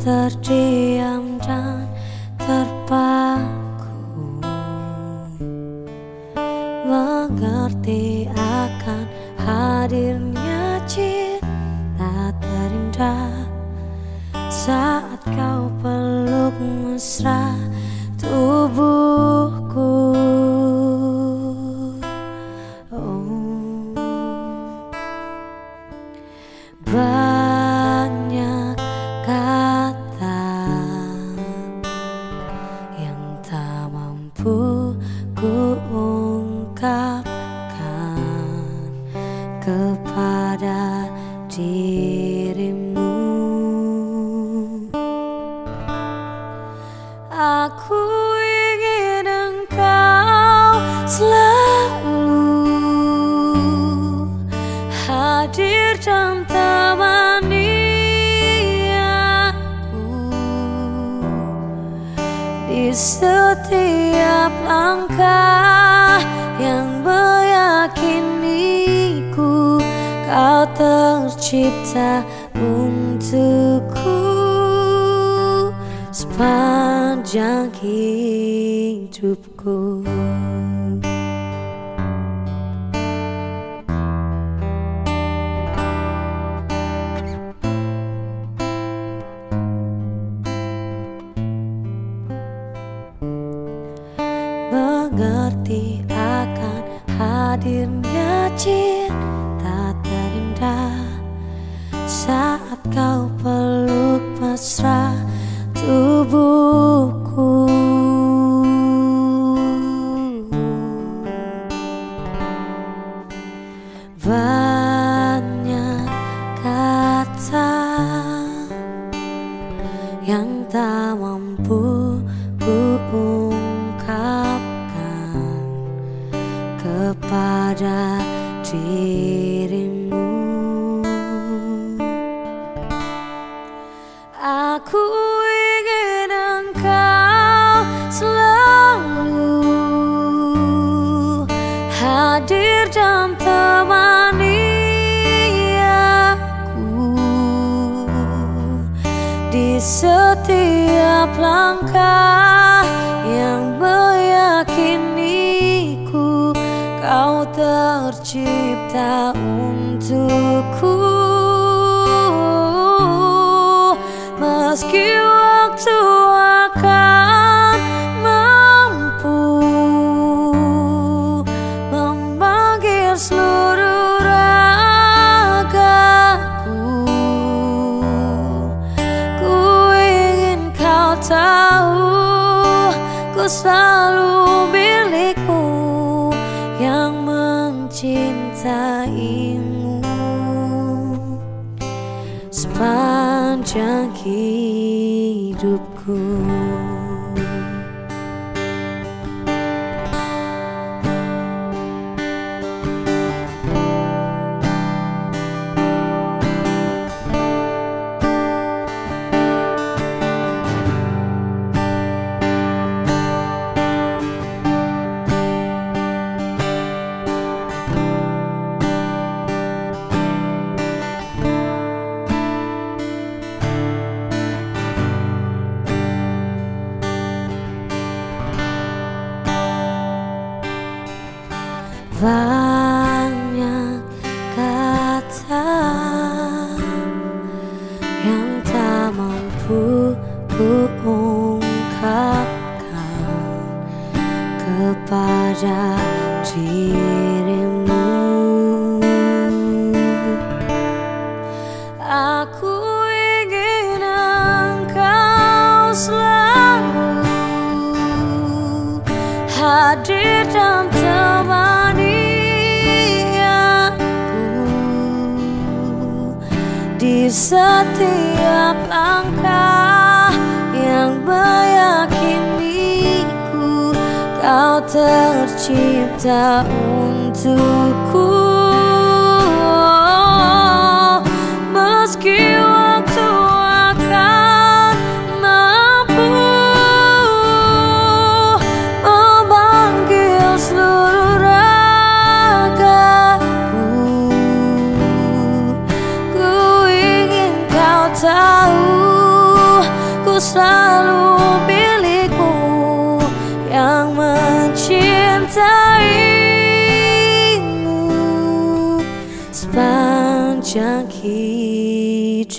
terdiam dan terpaku. Mengerti akan hadirnya cinta terindah Saat kau peluk mesra dirimu. Aku ingin engkau selalu hadir dan temani aku di setiap langkah yang kau tercipta untukku sepanjang hidupku. Mengerti akan hadirnya cinta saat kau peluk mesra tubuhku. Banyak kata yang tak mampu ku ungkapkan kepada dirimu. Di setiap langkah yang meyakiniku. Kau tercipta untukku. Meski tahu ku selalu milikmu yang mencintaimu sepanjang hidupku. Yang tak mampu ku ungkapkan kepada dirimu. Aku ingin engkau selalu hadir dan setiap langkah yang meyakiniku kau tercipta untukku selalu pilihku yang mencintaimu sepanjang hidupku.